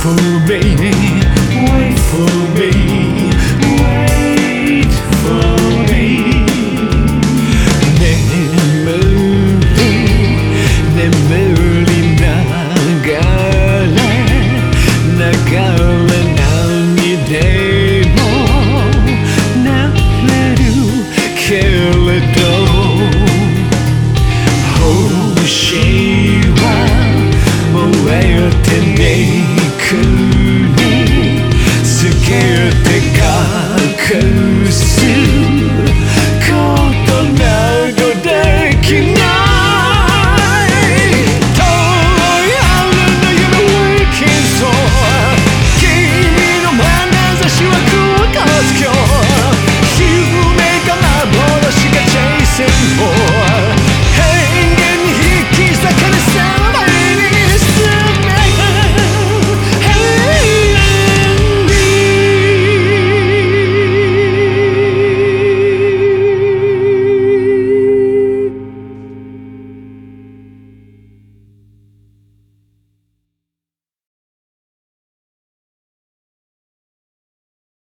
for me